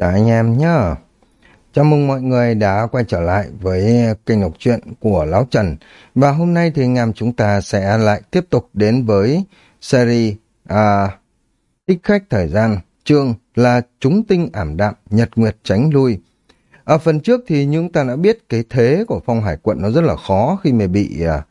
Chào anh em nhé. Chào mừng mọi người đã quay trở lại với kênh đọc truyện của Lão Trần. Và hôm nay thì anh em chúng ta sẽ lại tiếp tục đến với series à, Thích khách thời gian, chương là Chúng tinh ảm đạm, nhật nguyệt tránh lui. Ở phần trước thì chúng ta đã biết cái thế của phong hải quận nó rất là khó khi mà bị à,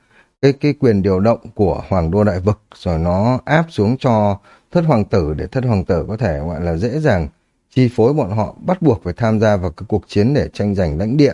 cái, cái quyền điều động của Hoàng Đô Đại Vực rồi nó áp xuống cho thất hoàng tử để thất hoàng tử có thể gọi là dễ dàng chi phối bọn họ bắt buộc phải tham gia vào các cuộc chiến để tranh giành lãnh địa.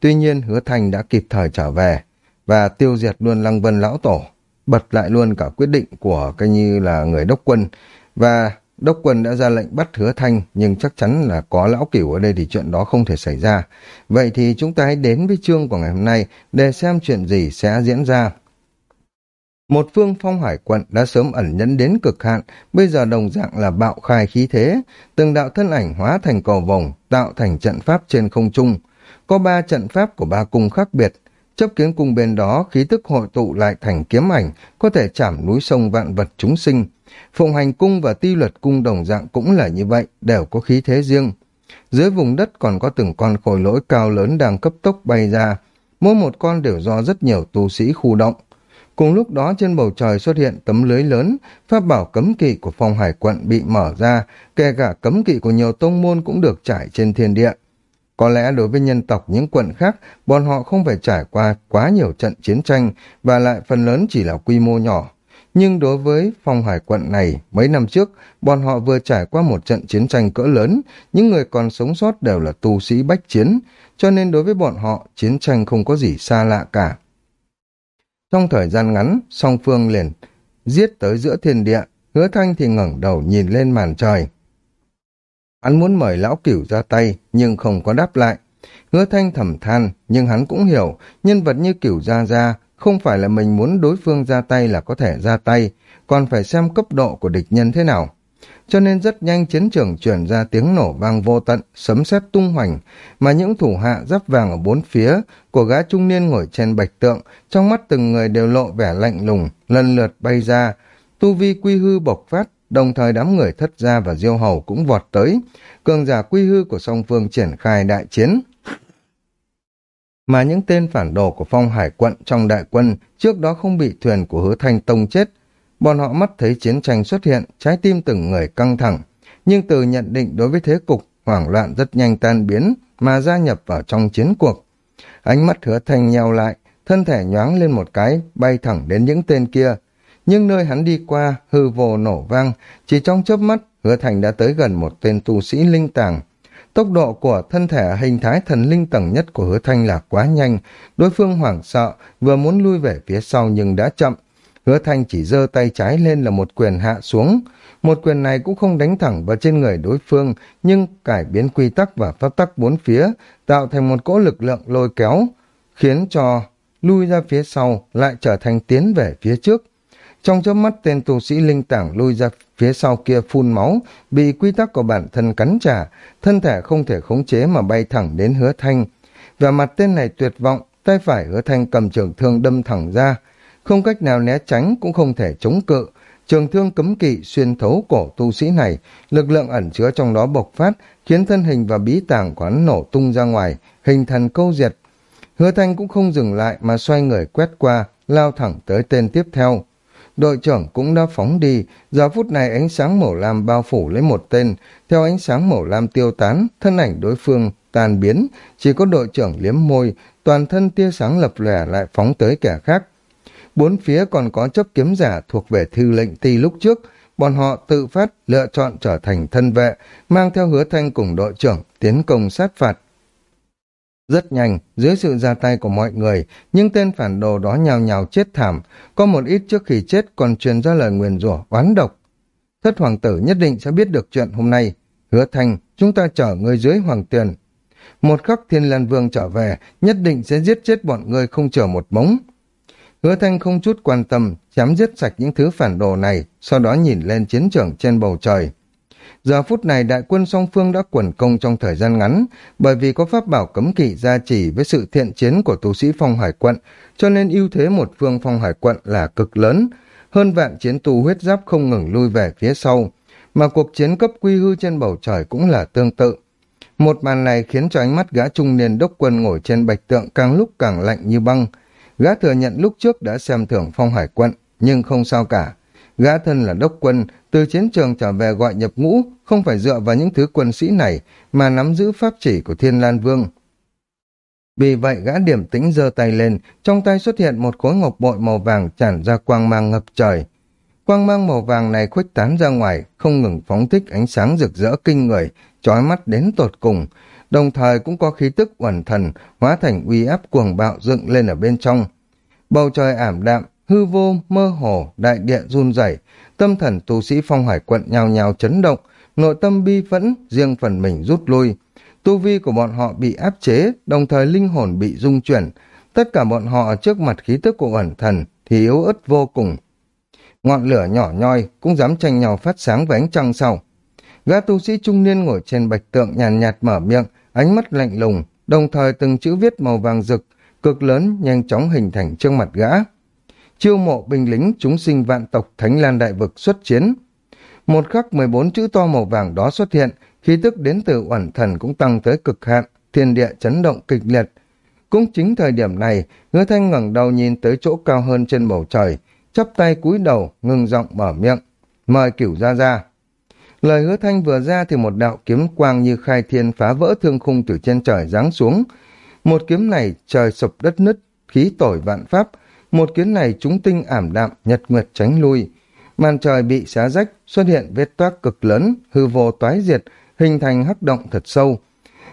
Tuy nhiên hứa thành đã kịp thời trở về và tiêu diệt luôn Lăng Vân Lão Tổ, bật lại luôn cả quyết định của cái như là người đốc quân và đốc quân đã ra lệnh bắt hứa thanh nhưng chắc chắn là có lão cửu ở đây thì chuyện đó không thể xảy ra. Vậy thì chúng ta hãy đến với chương của ngày hôm nay để xem chuyện gì sẽ diễn ra. Một phương phong hải quận đã sớm ẩn nhẫn đến cực hạn, bây giờ đồng dạng là bạo khai khí thế, từng đạo thân ảnh hóa thành cầu vòng, tạo thành trận pháp trên không trung. Có ba trận pháp của ba cung khác biệt, chấp kiếm cung bên đó khí tức hội tụ lại thành kiếm ảnh, có thể chảm núi sông vạn vật chúng sinh. Phụng hành cung và ti luật cung đồng dạng cũng là như vậy, đều có khí thế riêng. Dưới vùng đất còn có từng con khối lỗi cao lớn đang cấp tốc bay ra, mỗi một con đều do rất nhiều tu sĩ khu động. Cùng lúc đó trên bầu trời xuất hiện tấm lưới lớn, pháp bảo cấm kỵ của phong hải quận bị mở ra, kể cả cấm kỵ của nhiều tông môn cũng được trải trên thiên địa. Có lẽ đối với nhân tộc những quận khác, bọn họ không phải trải qua quá nhiều trận chiến tranh và lại phần lớn chỉ là quy mô nhỏ. Nhưng đối với phong hải quận này, mấy năm trước, bọn họ vừa trải qua một trận chiến tranh cỡ lớn, những người còn sống sót đều là tu sĩ bách chiến, cho nên đối với bọn họ, chiến tranh không có gì xa lạ cả. Trong thời gian ngắn, song phương liền giết tới giữa thiên địa, hứa thanh thì ngẩng đầu nhìn lên màn trời. Hắn muốn mời lão cửu ra tay, nhưng không có đáp lại. Hứa thanh thầm than, nhưng hắn cũng hiểu, nhân vật như cửu gia gia, không phải là mình muốn đối phương ra tay là có thể ra tay, còn phải xem cấp độ của địch nhân thế nào cho nên rất nhanh chiến trường chuyển ra tiếng nổ vang vô tận, sấm sét tung hoành, mà những thủ hạ giáp vàng ở bốn phía của gã trung niên ngồi trên bạch tượng, trong mắt từng người đều lộ vẻ lạnh lùng, lần lượt bay ra, tu vi quy hư bộc phát, đồng thời đám người thất gia và diêu hầu cũng vọt tới, cường giả quy hư của song phương triển khai đại chiến. Mà những tên phản đồ của phong hải quận trong đại quân trước đó không bị thuyền của hứa thanh tông chết, Bọn họ mắt thấy chiến tranh xuất hiện, trái tim từng người căng thẳng. Nhưng từ nhận định đối với thế cục, hoảng loạn rất nhanh tan biến mà gia nhập vào trong chiến cuộc. Ánh mắt hứa thanh nheo lại, thân thể nhoáng lên một cái, bay thẳng đến những tên kia. Nhưng nơi hắn đi qua, hư vô nổ vang, chỉ trong chớp mắt, hứa thành đã tới gần một tên tu sĩ linh tàng. Tốc độ của thân thể hình thái thần linh tầng nhất của hứa thanh là quá nhanh, đối phương hoảng sợ, vừa muốn lui về phía sau nhưng đã chậm, Hứa thanh chỉ giơ tay trái lên là một quyền hạ xuống. Một quyền này cũng không đánh thẳng vào trên người đối phương, nhưng cải biến quy tắc và pháp tắc bốn phía, tạo thành một cỗ lực lượng lôi kéo, khiến cho lui ra phía sau lại trở thành tiến về phía trước. Trong chớp mắt tên tu sĩ linh tảng lui ra phía sau kia phun máu, bị quy tắc của bản thân cắn trả, thân thể không thể khống chế mà bay thẳng đến hứa thanh. Và mặt tên này tuyệt vọng, tay phải hứa thanh cầm trường thương đâm thẳng ra, không cách nào né tránh cũng không thể chống cự. Trường thương cấm kỵ xuyên thấu cổ tu sĩ này, lực lượng ẩn chứa trong đó bộc phát, khiến thân hình và bí tàng của hắn nổ tung ra ngoài, hình thành câu diệt. Hứa Thanh cũng không dừng lại mà xoay người quét qua, lao thẳng tới tên tiếp theo. Đội trưởng cũng đã phóng đi, giờ phút này ánh sáng màu lam bao phủ lấy một tên, theo ánh sáng màu lam tiêu tán, thân ảnh đối phương tan biến, chỉ có đội trưởng liếm môi, toàn thân tia sáng lập lòe lại phóng tới kẻ khác. Bốn phía còn có chấp kiếm giả thuộc về thư lệnh ti lúc trước, bọn họ tự phát lựa chọn trở thành thân vệ, mang theo hứa thanh cùng đội trưởng tiến công sát phạt. Rất nhanh, dưới sự ra tay của mọi người, những tên phản đồ đó nhào nhào chết thảm, có một ít trước khi chết còn truyền ra lời nguyền rủa oán độc. Thất hoàng tử nhất định sẽ biết được chuyện hôm nay. Hứa thanh, chúng ta chở người dưới hoàng tiền. Một khắc thiên lan vương trở về, nhất định sẽ giết chết bọn người không chờ một mống. Hứa Thanh không chút quan tâm, chém giết sạch những thứ phản đồ này, sau đó nhìn lên chiến trường trên bầu trời. Giờ phút này đại quân song phương đã quần công trong thời gian ngắn, bởi vì có pháp bảo cấm kỵ gia trì với sự thiện chiến của tu sĩ phong hải quận, cho nên ưu thế một phương phong hải quận là cực lớn. Hơn vạn chiến tu huyết giáp không ngừng lui về phía sau, mà cuộc chiến cấp quy hư trên bầu trời cũng là tương tự. Một màn này khiến cho ánh mắt gã trung niên đốc quân ngồi trên bạch tượng càng lúc càng lạnh như băng. Gã thừa nhận lúc trước đã xem thưởng phong hải quận, nhưng không sao cả. Gã thân là đốc quân, từ chiến trường trở về gọi nhập ngũ, không phải dựa vào những thứ quân sĩ này, mà nắm giữ pháp chỉ của Thiên Lan Vương. Vì vậy gã điểm tĩnh giơ tay lên, trong tay xuất hiện một khối ngọc bội màu vàng tràn ra quang mang ngập trời. Quang mang màu vàng này khuếch tán ra ngoài, không ngừng phóng thích ánh sáng rực rỡ kinh người, chói mắt đến tột cùng, đồng thời cũng có khí tức uẩn thần, hóa thành uy áp cuồng bạo dựng lên ở bên trong. Bầu trời ảm đạm, hư vô, mơ hồ, đại địa run rẩy, tâm thần tu sĩ phong hải quận nhào nhào chấn động, nội tâm bi phẫn, riêng phần mình rút lui. Tu vi của bọn họ bị áp chế, đồng thời linh hồn bị dung chuyển. Tất cả bọn họ trước mặt khí tức của ẩn thần thì yếu ớt vô cùng. Ngọn lửa nhỏ nhoi cũng dám tranh nhau phát sáng với ánh trăng sau. Gã tu sĩ trung niên ngồi trên bạch tượng nhàn nhạt, mở miệng, ánh mắt lạnh lùng, đồng thời từng chữ viết màu vàng rực, cực lớn nhanh chóng hình thành trước mặt gã. Chiêu mộ binh lính chúng sinh vạn tộc Thánh Lan Đại Vực xuất chiến. Một khắc 14 chữ to màu vàng đó xuất hiện, khí tức đến từ uẩn thần cũng tăng tới cực hạn, thiên địa chấn động kịch liệt. Cũng chính thời điểm này, hứa thanh ngẩng đầu nhìn tới chỗ cao hơn trên bầu trời, chắp tay cúi đầu, ngừng giọng mở miệng. Mời cửu ra ra. Lời hứa thanh vừa ra thì một đạo kiếm quang như khai thiên phá vỡ thương khung từ trên trời giáng xuống. Một kiếm này trời sụp đất nứt, khí tổi vạn pháp. Một kiếm này chúng tinh ảm đạm, nhật nguyệt tránh lui. Màn trời bị xá rách, xuất hiện vết toác cực lớn, hư vô toái diệt, hình thành hắc động thật sâu.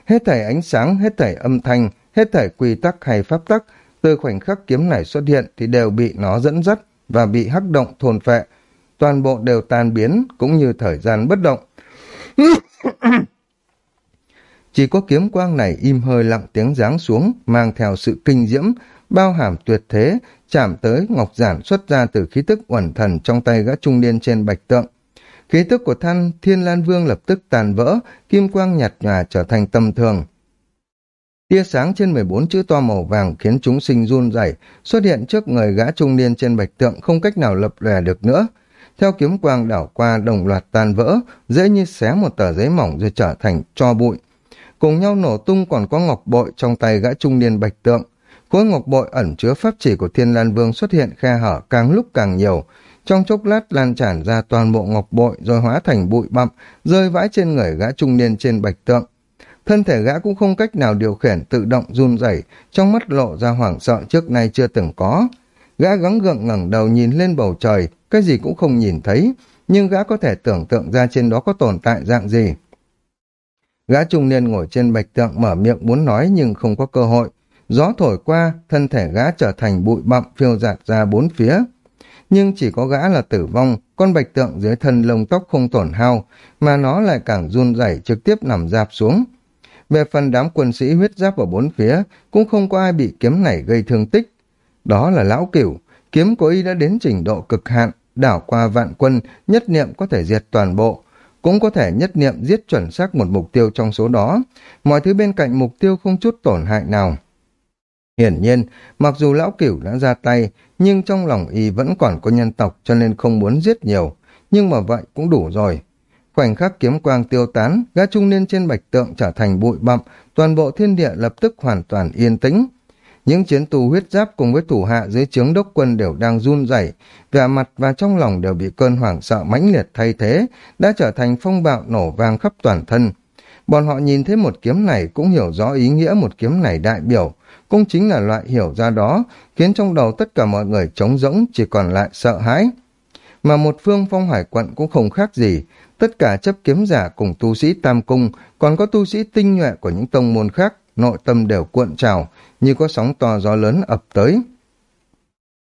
Hết thảy ánh sáng, hết thảy âm thanh, hết thảy quy tắc hay pháp tắc, từ khoảnh khắc kiếm này xuất hiện thì đều bị nó dẫn dắt và bị hắc động thôn phệ. Toàn bộ đều tan biến, cũng như thời gian bất động. Chỉ có kiếm quang này im hơi lặng tiếng giáng xuống, mang theo sự kinh diễm, bao hàm tuyệt thế, chạm tới ngọc giản xuất ra từ khí tức uẩn thần trong tay gã trung niên trên bạch tượng. Khí tức của thanh Thiên Lan Vương lập tức tàn vỡ, kim quang nhạt nhòa trở thành tầm thường. Tia sáng trên 14 chữ to màu vàng khiến chúng sinh run rẩy xuất hiện trước người gã trung niên trên bạch tượng không cách nào lập lè được nữa. Theo kiếm quang đảo qua đồng loạt tan vỡ, dễ như xé một tờ giấy mỏng rồi trở thành cho bụi. Cùng nhau nổ tung còn có ngọc bội trong tay gã trung niên bạch tượng. Khối ngọc bội ẩn chứa pháp chỉ của Thiên Lan Vương xuất hiện khe hở càng lúc càng nhiều, trong chốc lát lan tràn ra toàn bộ ngọc bội rồi hóa thành bụi bặm, rơi vãi trên người gã trung niên trên bạch tượng. Thân thể gã cũng không cách nào điều khiển tự động run rẩy, trong mắt lộ ra hoảng sợ trước nay chưa từng có. Gã gắng gượng ngẩng đầu nhìn lên bầu trời, cái gì cũng không nhìn thấy, nhưng gã có thể tưởng tượng ra trên đó có tồn tại dạng gì. Gã trung niên ngồi trên bạch tượng mở miệng muốn nói nhưng không có cơ hội. Gió thổi qua, thân thể gã trở thành bụi bặm phiêu dạt ra bốn phía nhưng chỉ có gã là tử vong, con bạch tượng dưới thân lông tóc không tổn hao, mà nó lại càng run rẩy trực tiếp nằm dạp xuống. Về phần đám quân sĩ huyết giáp ở bốn phía, cũng không có ai bị kiếm này gây thương tích. Đó là lão cửu, kiếm của y đã đến trình độ cực hạn, đảo qua vạn quân, nhất niệm có thể diệt toàn bộ, cũng có thể nhất niệm giết chuẩn xác một mục tiêu trong số đó. Mọi thứ bên cạnh mục tiêu không chút tổn hại nào. Hiển nhiên, mặc dù lão cửu đã ra tay, nhưng trong lòng y vẫn còn có nhân tộc cho nên không muốn giết nhiều, nhưng mà vậy cũng đủ rồi. Khoảnh khắc kiếm quang tiêu tán, gã trung niên trên bạch tượng trở thành bụi bặm, toàn bộ thiên địa lập tức hoàn toàn yên tĩnh. Những chiến tù huyết giáp cùng với thủ hạ dưới trướng đốc quân đều đang run rẩy, vẻ mặt và trong lòng đều bị cơn hoảng sợ mãnh liệt thay thế, đã trở thành phong bạo nổ vang khắp toàn thân. Bọn họ nhìn thấy một kiếm này cũng hiểu rõ ý nghĩa một kiếm này đại biểu, cũng chính là loại hiểu ra đó, khiến trong đầu tất cả mọi người trống rỗng chỉ còn lại sợ hãi. Mà một phương phong hải quận cũng không khác gì, tất cả chấp kiếm giả cùng tu sĩ tam cung, còn có tu sĩ tinh nhuệ của những tông môn khác, nội tâm đều cuộn trào, như có sóng to gió lớn ập tới.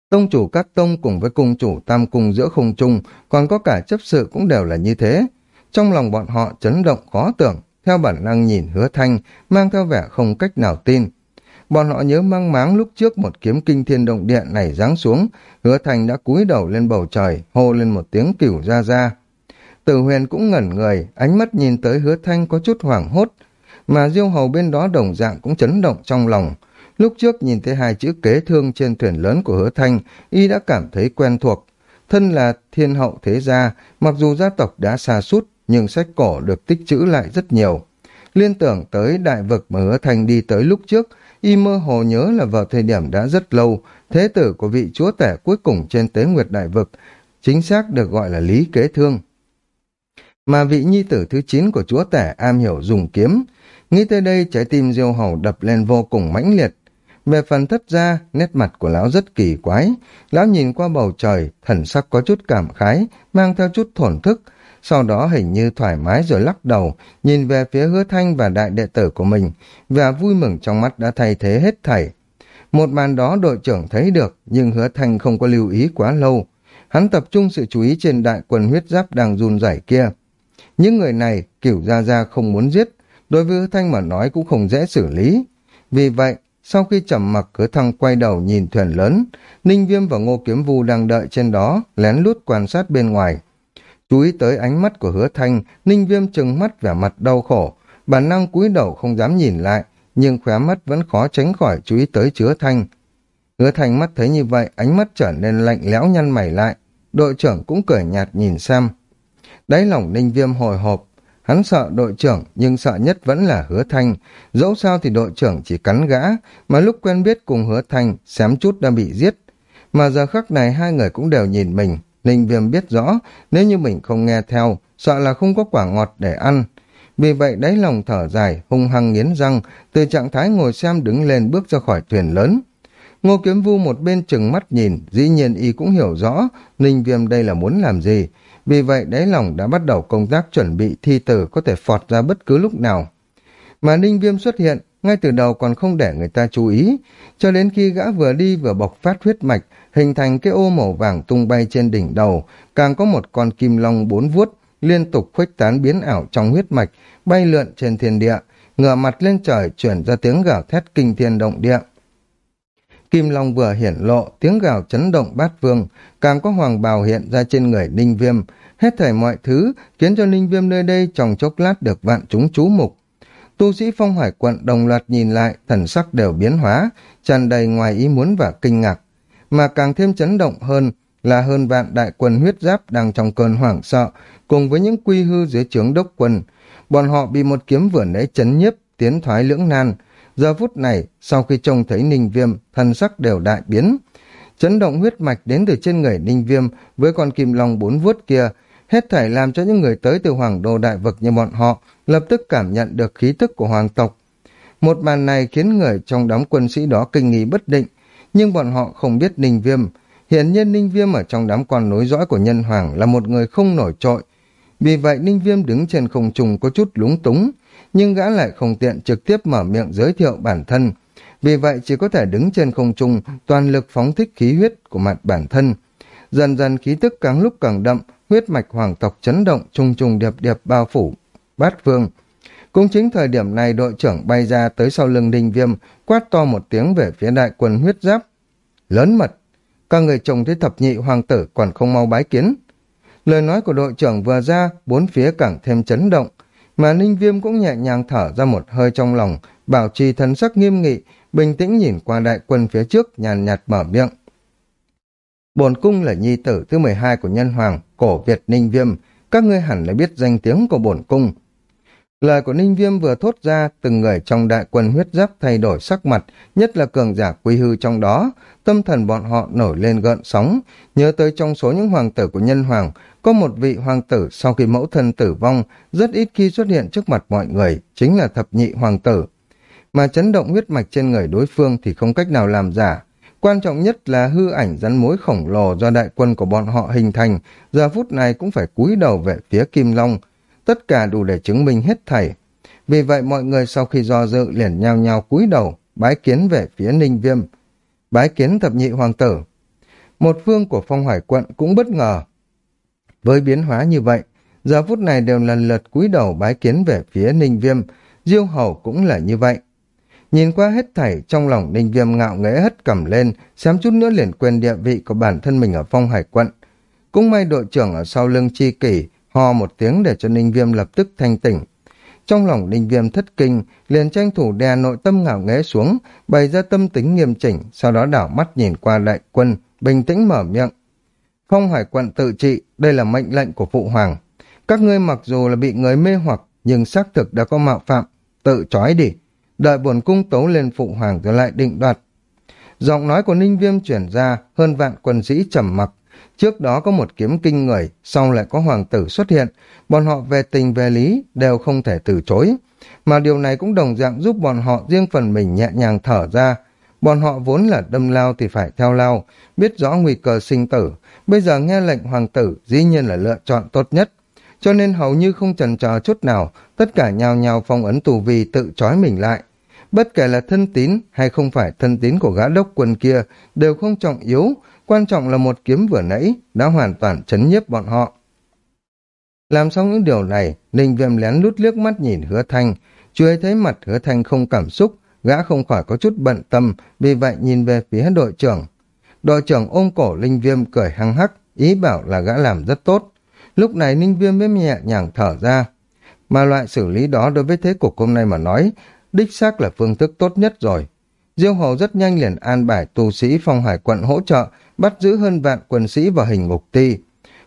Tông chủ các tông cùng với cung chủ tam cung giữa không trung, còn có cả chấp sự cũng đều là như thế. Trong lòng bọn họ chấn động khó tưởng, theo bản năng nhìn hứa thanh, mang theo vẻ không cách nào tin. Bọn họ nhớ mang máng lúc trước một kiếm kinh thiên động địa này giáng xuống, hứa Thanh đã cúi đầu lên bầu trời, hô lên một tiếng cửu ra ra. Tử huyền cũng ngẩn người, ánh mắt nhìn tới hứa thanh có chút hoảng hốt, mà diêu hầu bên đó đồng dạng cũng chấn động trong lòng. Lúc trước nhìn thấy hai chữ kế thương trên thuyền lớn của hứa thanh, y đã cảm thấy quen thuộc. Thân là thiên hậu thế gia, mặc dù gia tộc đã xa sút nhưng sách cổ được tích trữ lại rất nhiều. liên tưởng tới đại vực mà hứa thanh đi tới lúc trước, y mơ hồ nhớ là vào thời điểm đã rất lâu, thế tử của vị chúa tể cuối cùng trên tế nguyệt đại vực, chính xác được gọi là Lý Kế Thương. Mà vị nhi tử thứ 9 của chúa tể am hiểu dùng kiếm, nghĩ tới đây trái tim diêu hầu đập lên vô cùng mãnh liệt. Về phần thất gia, nét mặt của lão rất kỳ quái, lão nhìn qua bầu trời, thần sắc có chút cảm khái, mang theo chút thổn thức, sau đó hình như thoải mái rồi lắc đầu, nhìn về phía hứa thanh và đại đệ tử của mình, và vui mừng trong mắt đã thay thế hết thảy. Một màn đó đội trưởng thấy được, nhưng hứa thanh không có lưu ý quá lâu. Hắn tập trung sự chú ý trên đại quần huyết giáp đang run rẩy kia. Những người này, kiểu ra ra không muốn giết, đối với hứa thanh mà nói cũng không dễ xử lý. Vì vậy, sau khi trầm mặc hứa thăng quay đầu nhìn thuyền lớn, Ninh Viêm và Ngô Kiếm Vu đang đợi trên đó, lén lút quan sát bên ngoài. Chú ý tới ánh mắt của hứa thanh, ninh viêm trừng mắt vẻ mặt đau khổ, bản năng cúi đầu không dám nhìn lại, nhưng khóe mắt vẫn khó tránh khỏi chú ý tới chứa thanh. Hứa thanh mắt thấy như vậy, ánh mắt trở nên lạnh lẽo nhăn mày lại, đội trưởng cũng cười nhạt nhìn xem. Đáy lòng ninh viêm hồi hộp, hắn sợ đội trưởng nhưng sợ nhất vẫn là hứa thanh, dẫu sao thì đội trưởng chỉ cắn gã, mà lúc quen biết cùng hứa thanh, xém chút đã bị giết. Mà giờ khắc này hai người cũng đều nhìn mình, Ninh Viêm biết rõ, nếu như mình không nghe theo, sợ là không có quả ngọt để ăn. Vì vậy đáy lòng thở dài, hung hăng nghiến răng, từ trạng thái ngồi xem đứng lên bước ra khỏi thuyền lớn. Ngô Kiếm Vu một bên chừng mắt nhìn, dĩ nhiên y cũng hiểu rõ Ninh Viêm đây là muốn làm gì. Vì vậy đáy lòng đã bắt đầu công tác chuẩn bị thi tử có thể phọt ra bất cứ lúc nào. Mà Ninh Viêm xuất hiện, ngay từ đầu còn không để người ta chú ý, cho đến khi gã vừa đi vừa bộc phát huyết mạch, hình thành cái ô màu vàng tung bay trên đỉnh đầu, càng có một con kim long bốn vuốt liên tục khuếch tán biến ảo trong huyết mạch, bay lượn trên thiên địa, ngửa mặt lên trời chuyển ra tiếng gào thét kinh thiên động địa. Kim Long vừa hiển lộ, tiếng gào chấn động bát vương, càng có hoàng bào hiện ra trên người Ninh Viêm, hết thảy mọi thứ khiến cho Ninh Viêm nơi đây trong chốc lát được vạn chúng chú mục. Tu sĩ phong hải quận đồng loạt nhìn lại, thần sắc đều biến hóa, tràn đầy ngoài ý muốn và kinh ngạc mà càng thêm chấn động hơn là hơn vạn đại quân huyết giáp đang trong cơn hoảng sợ, cùng với những quy hư dưới trướng đốc quân. Bọn họ bị một kiếm vừa nãy chấn nhiếp, tiến thoái lưỡng nan. Giờ phút này, sau khi trông thấy ninh viêm, thần sắc đều đại biến. Chấn động huyết mạch đến từ trên người ninh viêm với con kim long bốn vuốt kia, hết thảy làm cho những người tới từ hoàng đô đại vực như bọn họ lập tức cảm nhận được khí tức của hoàng tộc. Một màn này khiến người trong đám quân sĩ đó kinh nghi bất định, nhưng bọn họ không biết Ninh Viêm. Hiện nhiên Ninh Viêm ở trong đám con nối dõi của nhân hoàng là một người không nổi trội. Vì vậy Ninh Viêm đứng trên không trung có chút lúng túng, nhưng gã lại không tiện trực tiếp mở miệng giới thiệu bản thân. Vì vậy chỉ có thể đứng trên không trung, toàn lực phóng thích khí huyết của mặt bản thân. Dần dần khí tức càng lúc càng đậm, huyết mạch hoàng tộc chấn động trùng trùng điệp điệp bao phủ, bát phương. Cũng chính thời điểm này đội trưởng bay ra tới sau lưng đinh viêm, quát to một tiếng về phía đại quân huyết giáp. Lớn mật, các người chồng thấy thập nhị hoàng tử còn không mau bái kiến. Lời nói của đội trưởng vừa ra, bốn phía càng thêm chấn động, mà ninh viêm cũng nhẹ nhàng thở ra một hơi trong lòng, bảo trì thần sắc nghiêm nghị, bình tĩnh nhìn qua đại quân phía trước, nhàn nhạt mở miệng. Bổn cung là nhi tử thứ 12 của nhân hoàng, cổ Việt Ninh Viêm, các ngươi hẳn đã biết danh tiếng của bổn cung. Lời của Ninh Viêm vừa thốt ra, từng người trong đại quân huyết giáp thay đổi sắc mặt, nhất là cường giả quy hư trong đó. Tâm thần bọn họ nổi lên gợn sóng, nhớ tới trong số những hoàng tử của nhân hoàng, có một vị hoàng tử sau khi mẫu thân tử vong, rất ít khi xuất hiện trước mặt mọi người, chính là thập nhị hoàng tử. Mà chấn động huyết mạch trên người đối phương thì không cách nào làm giả. Quan trọng nhất là hư ảnh rắn mối khổng lồ do đại quân của bọn họ hình thành, giờ phút này cũng phải cúi đầu về phía Kim Long, tất cả đủ để chứng minh hết thảy. Vì vậy mọi người sau khi do dự liền nhao nhao cúi đầu, bái kiến về phía Ninh Viêm. Bái kiến thập nhị hoàng tử. Một phương của phong hải quận cũng bất ngờ. Với biến hóa như vậy, giờ phút này đều lần lượt cúi đầu bái kiến về phía Ninh Viêm, Diêu Hầu cũng là như vậy. Nhìn qua hết thảy, trong lòng Ninh Viêm ngạo nghễ hất cầm lên, xém chút nữa liền quên địa vị của bản thân mình ở phong hải quận. Cũng may đội trưởng ở sau lưng chi kỷ, ho một tiếng để cho Ninh Viêm lập tức thanh tỉnh. Trong lòng Ninh Viêm thất kinh, liền tranh thủ đè nội tâm ngạo nghễ xuống, bày ra tâm tính nghiêm chỉnh, sau đó đảo mắt nhìn qua đại quân, bình tĩnh mở miệng. Phong hải quận tự trị, đây là mệnh lệnh của phụ hoàng. Các ngươi mặc dù là bị người mê hoặc, nhưng xác thực đã có mạo phạm, tự trói đi. Đợi bổn cung tấu lên phụ hoàng rồi lại định đoạt. Giọng nói của Ninh Viêm chuyển ra, hơn vạn quân sĩ trầm mặc. Trước đó có một kiếm kinh người, sau lại có hoàng tử xuất hiện. Bọn họ về tình về lý đều không thể từ chối. Mà điều này cũng đồng dạng giúp bọn họ riêng phần mình nhẹ nhàng thở ra. Bọn họ vốn là đâm lao thì phải theo lao, biết rõ nguy cơ sinh tử. Bây giờ nghe lệnh hoàng tử dĩ nhiên là lựa chọn tốt nhất. Cho nên hầu như không chần chờ chút nào, tất cả nhào nhào phong ấn tù vì tự trói mình lại. Bất kể là thân tín hay không phải thân tín của gã đốc quân kia đều không trọng yếu, quan trọng là một kiếm vừa nãy đã hoàn toàn chấn nhiếp bọn họ. Làm xong những điều này, Ninh Viêm lén lút liếc mắt nhìn hứa thanh, chưa ấy thấy mặt hứa thanh không cảm xúc, gã không khỏi có chút bận tâm, vì vậy nhìn về phía đội trưởng. Đội trưởng ôm cổ Linh Viêm cười hăng hắc, ý bảo là gã làm rất tốt. Lúc này Ninh Viêm mới nhẹ nhàng thở ra. Mà loại xử lý đó đối với thế cục hôm nay mà nói, đích xác là phương thức tốt nhất rồi. Diêu Hầu rất nhanh liền an bài tu sĩ phong hải quận hỗ trợ, bắt giữ hơn vạn quân sĩ vào hình ngục ti.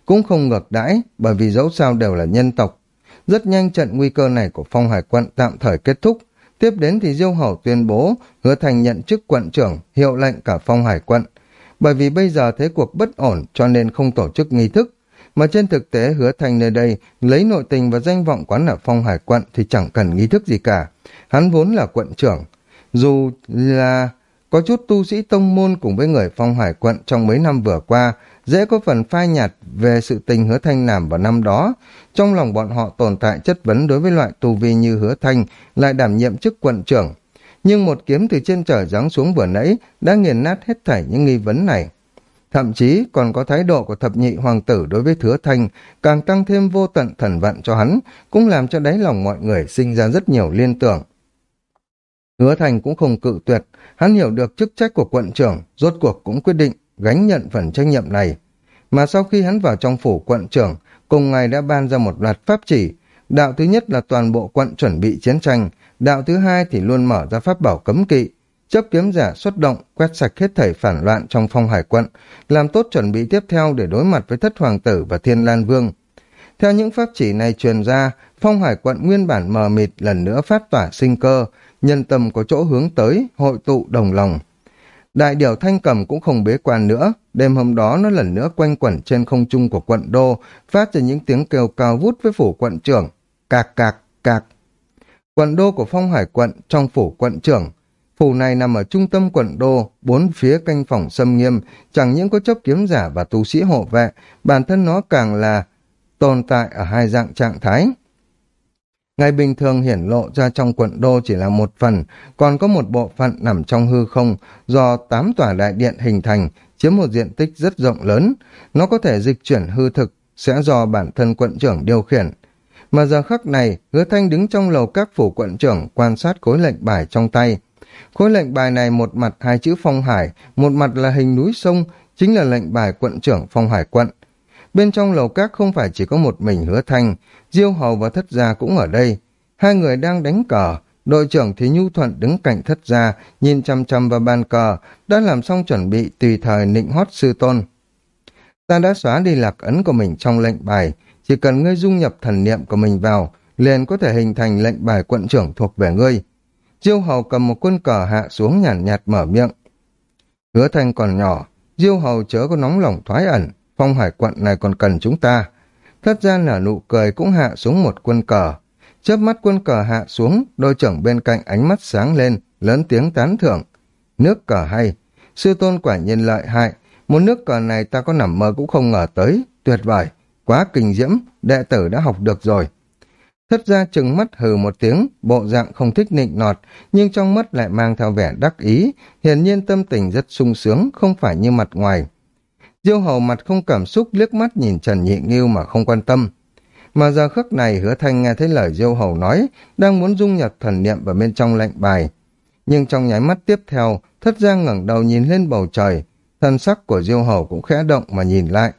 Cũng không ngược đãi, bởi vì dẫu sao đều là nhân tộc. Rất nhanh trận nguy cơ này của phong hải quận tạm thời kết thúc. Tiếp đến thì Diêu Hầu tuyên bố hứa thành nhận chức quận trưởng, hiệu lệnh cả phong hải quận. Bởi vì bây giờ thế cuộc bất ổn cho nên không tổ chức nghi thức, mà trên thực tế hứa thành nơi đây lấy nội tình và danh vọng quán ở phong hải quận thì chẳng cần nghi thức gì cả. Hắn vốn là quận trưởng. Dù là có chút tu sĩ tông môn cùng với người phong hải quận trong mấy năm vừa qua, dễ có phần phai nhạt về sự tình hứa thanh làm vào năm đó. Trong lòng bọn họ tồn tại chất vấn đối với loại tu vi như hứa thanh, lại đảm nhiệm chức quận trưởng. Nhưng một kiếm từ trên trời giáng xuống vừa nãy đã nghiền nát hết thảy những nghi vấn này. Thậm chí còn có thái độ của thập nhị hoàng tử đối với Hứa Thanh càng tăng thêm vô tận thần vận cho hắn, cũng làm cho đáy lòng mọi người sinh ra rất nhiều liên tưởng. Hứa Thành cũng không cự tuyệt, hắn hiểu được chức trách của quận trưởng, rốt cuộc cũng quyết định gánh nhận phần trách nhiệm này. Mà sau khi hắn vào trong phủ quận trưởng, cùng ngày đã ban ra một loạt pháp chỉ. Đạo thứ nhất là toàn bộ quận chuẩn bị chiến tranh, đạo thứ hai thì luôn mở ra pháp bảo cấm kỵ, chấp kiếm giả xuất động, quét sạch hết thảy phản loạn trong phong hải quận, làm tốt chuẩn bị tiếp theo để đối mặt với thất hoàng tử và thiên lan vương. Theo những pháp chỉ này truyền ra, phong hải quận nguyên bản mờ mịt lần nữa phát tỏa sinh cơ, nhân tâm có chỗ hướng tới, hội tụ đồng lòng. Đại điểu thanh cầm cũng không bế quan nữa, đêm hôm đó nó lần nữa quanh quẩn trên không trung của quận đô, phát ra những tiếng kêu cao vút với phủ quận trưởng, cạc cạc cạc. Quận đô của phong hải quận trong phủ quận trưởng, phủ này nằm ở trung tâm quận đô, bốn phía canh phòng xâm nghiêm, chẳng những có chấp kiếm giả và tu sĩ hộ vệ, bản thân nó càng là tồn tại ở hai dạng trạng thái. Ngày bình thường hiển lộ ra trong quận đô chỉ là một phần, còn có một bộ phận nằm trong hư không do tám tòa đại điện hình thành, chiếm một diện tích rất rộng lớn. Nó có thể dịch chuyển hư thực, sẽ do bản thân quận trưởng điều khiển. Mà giờ khắc này, hứa thanh đứng trong lầu các phủ quận trưởng quan sát khối lệnh bài trong tay. Khối lệnh bài này một mặt hai chữ phong hải, một mặt là hình núi sông, chính là lệnh bài quận trưởng phong hải quận. Bên trong lầu các không phải chỉ có một mình hứa thanh, Diêu Hầu và Thất Gia cũng ở đây. Hai người đang đánh cờ, đội trưởng thì Nhu Thuận đứng cạnh Thất Gia, nhìn chăm chăm vào bàn cờ, đã làm xong chuẩn bị tùy thời nịnh hót sư tôn. Ta đã xóa đi lạc ấn của mình trong lệnh bài, chỉ cần ngươi dung nhập thần niệm của mình vào, liền có thể hình thành lệnh bài quận trưởng thuộc về ngươi. Diêu Hầu cầm một quân cờ hạ xuống nhàn nhạt, nhạt mở miệng. Hứa thanh còn nhỏ, Diêu Hầu chớ có nóng lòng thoái ẩn, phong hải quận này còn cần chúng ta. Thất gia nở nụ cười cũng hạ xuống một quân cờ. Chớp mắt quân cờ hạ xuống, đôi trưởng bên cạnh ánh mắt sáng lên, lớn tiếng tán thưởng. Nước cờ hay, sư tôn quả nhiên lợi hại, một nước cờ này ta có nằm mơ cũng không ngờ tới, tuyệt vời, quá kinh diễm, đệ tử đã học được rồi. Thất gia chừng mắt hừ một tiếng, bộ dạng không thích nịnh nọt, nhưng trong mắt lại mang theo vẻ đắc ý, hiển nhiên tâm tình rất sung sướng, không phải như mặt ngoài. Diêu hầu mặt không cảm xúc liếc mắt nhìn Trần Nhị Nghiêu mà không quan tâm. Mà giờ khắc này hứa thanh nghe thấy lời Diêu hầu nói, đang muốn dung nhập thần niệm vào bên trong lệnh bài. Nhưng trong nháy mắt tiếp theo, thất giang ngẩng đầu nhìn lên bầu trời, thân sắc của Diêu hầu cũng khẽ động mà nhìn lại.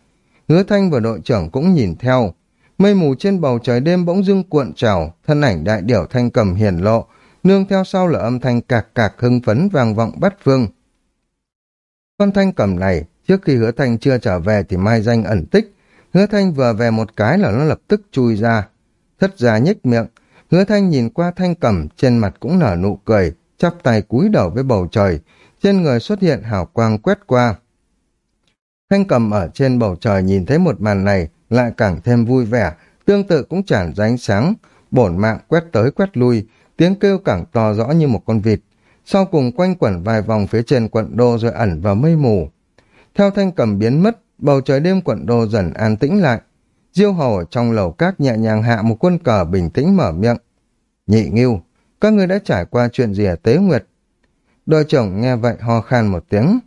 Hứa thanh và đội trưởng cũng nhìn theo. Mây mù trên bầu trời đêm bỗng dưng cuộn trào, thân ảnh đại điểu thanh cầm hiển lộ, nương theo sau là âm thanh cạc cạc hưng phấn vang vọng bắt phương. Con thanh cầm này Trước khi hứa thanh chưa trở về thì mai danh ẩn tích. Hứa thanh vừa về một cái là nó lập tức chui ra. Thất gia nhếch miệng. Hứa thanh nhìn qua thanh cầm, trên mặt cũng nở nụ cười, chắp tay cúi đầu với bầu trời, trên người xuất hiện hào quang quét qua. Thanh cầm ở trên bầu trời nhìn thấy một màn này, lại càng thêm vui vẻ, tương tự cũng tràn ra ánh sáng, bổn mạng quét tới quét lui, tiếng kêu càng to rõ như một con vịt. Sau cùng quanh quẩn vài vòng phía trên quận đô rồi ẩn vào mây mù. Theo thanh cầm biến mất, bầu trời đêm quận đô dần an tĩnh lại. Diêu hầu ở trong lầu các nhẹ nhàng hạ một quân cờ bình tĩnh mở miệng. Nhị nghiêu, các ngươi đã trải qua chuyện gì ở Tế Nguyệt? Đội trưởng nghe vậy ho khan một tiếng.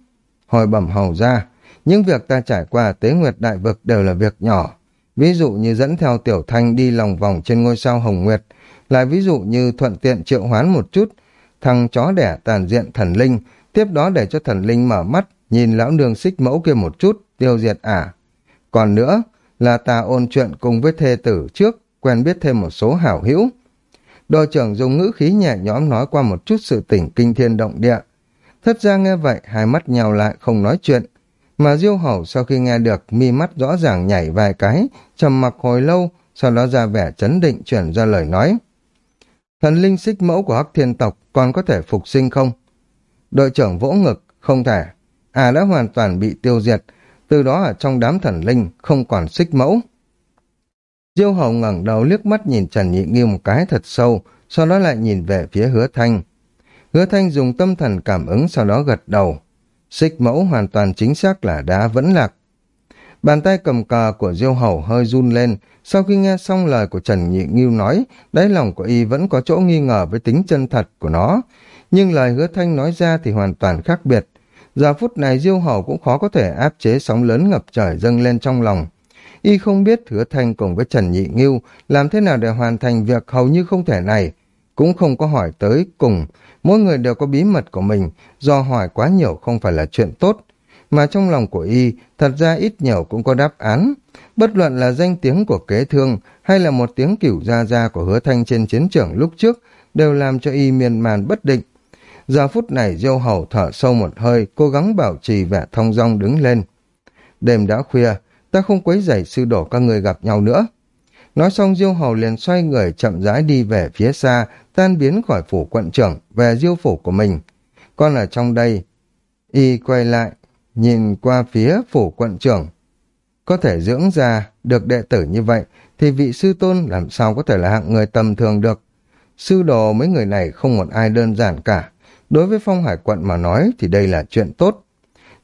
Hồi bẩm hầu ra, những việc ta trải qua Tế Nguyệt Đại Vực đều là việc nhỏ. Ví dụ như dẫn theo Tiểu Thanh đi lòng vòng trên ngôi sao Hồng Nguyệt, lại ví dụ như thuận tiện triệu hoán một chút, thằng chó đẻ tàn diện thần linh, tiếp đó để cho thần linh mở mắt, nhìn lão nương xích mẫu kia một chút, tiêu diệt ả. Còn nữa, là ta ôn chuyện cùng với thê tử trước, quen biết thêm một số hảo hữu. Đội trưởng dùng ngữ khí nhẹ nhõm nói qua một chút sự tỉnh kinh thiên động địa. Thất ra nghe vậy, hai mắt nhào lại không nói chuyện. Mà diêu hầu sau khi nghe được, mi mắt rõ ràng nhảy vài cái, trầm mặc hồi lâu, sau đó ra vẻ chấn định chuyển ra lời nói. Thần linh xích mẫu của Hắc Thiên tộc còn có thể phục sinh không? Đội trưởng vỗ ngực, không thể. À đã hoàn toàn bị tiêu diệt, từ đó ở trong đám thần linh không còn xích mẫu. Diêu hầu ngẩng đầu liếc mắt nhìn Trần Nhị Nghiêu một cái thật sâu, sau đó lại nhìn về phía hứa thanh. Hứa thanh dùng tâm thần cảm ứng sau đó gật đầu. Xích mẫu hoàn toàn chính xác là đá vẫn lạc. Bàn tay cầm cờ của Diêu hầu hơi run lên, sau khi nghe xong lời của Trần Nhị Nghiêu nói, đáy lòng của y vẫn có chỗ nghi ngờ với tính chân thật của nó. Nhưng lời hứa thanh nói ra thì hoàn toàn khác biệt. Giờ phút này Diêu hầu cũng khó có thể áp chế sóng lớn ngập trời dâng lên trong lòng. Y không biết hứa thanh cùng với Trần Nhị Nghiêu làm thế nào để hoàn thành việc hầu như không thể này. Cũng không có hỏi tới cùng, mỗi người đều có bí mật của mình, do hỏi quá nhiều không phải là chuyện tốt. Mà trong lòng của Y, thật ra ít nhiều cũng có đáp án. Bất luận là danh tiếng của kế thương hay là một tiếng cửu ra ra của hứa thanh trên chiến trường lúc trước đều làm cho Y miên man bất định. Giờ phút này Diêu Hầu thở sâu một hơi, cố gắng bảo trì vẻ thông dong đứng lên. Đêm đã khuya, ta không quấy rầy sư đổ các người gặp nhau nữa. Nói xong Diêu Hầu liền xoay người chậm rãi đi về phía xa, tan biến khỏi phủ quận trưởng, về diêu phủ của mình. con ở trong đây, y quay lại, nhìn qua phía phủ quận trưởng. Có thể dưỡng ra được đệ tử như vậy, thì vị sư tôn làm sao có thể là hạng người tầm thường được. Sư đồ mấy người này không một ai đơn giản cả. Đối với phong hải quận mà nói thì đây là chuyện tốt.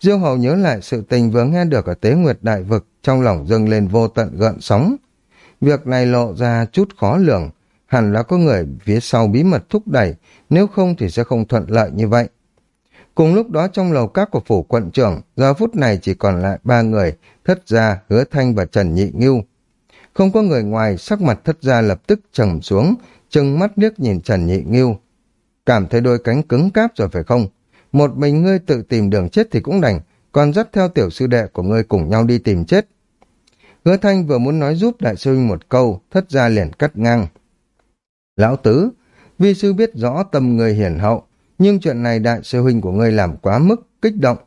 Diêu Hầu nhớ lại sự tình vừa nghe được ở Tế Nguyệt Đại Vực, trong lòng dâng lên vô tận gợn sóng. Việc này lộ ra chút khó lường, hẳn là có người phía sau bí mật thúc đẩy, nếu không thì sẽ không thuận lợi như vậy. Cùng lúc đó trong lầu các của phủ quận trưởng, giờ phút này chỉ còn lại ba người, thất gia, hứa thanh và Trần Nhị Ngưu. Không có người ngoài, sắc mặt thất gia lập tức trầm xuống, chừng mắt liếc nhìn Trần Nhị Ngưu. Cảm thấy đôi cánh cứng cáp rồi phải không? Một mình ngươi tự tìm đường chết thì cũng đành, còn dắt theo tiểu sư đệ của ngươi cùng nhau đi tìm chết. Hứa Thanh vừa muốn nói giúp đại sư huynh một câu, thất gia liền cắt ngang. Lão Tứ, vi sư biết rõ tâm người hiển hậu, nhưng chuyện này đại sư huynh của ngươi làm quá mức, kích động.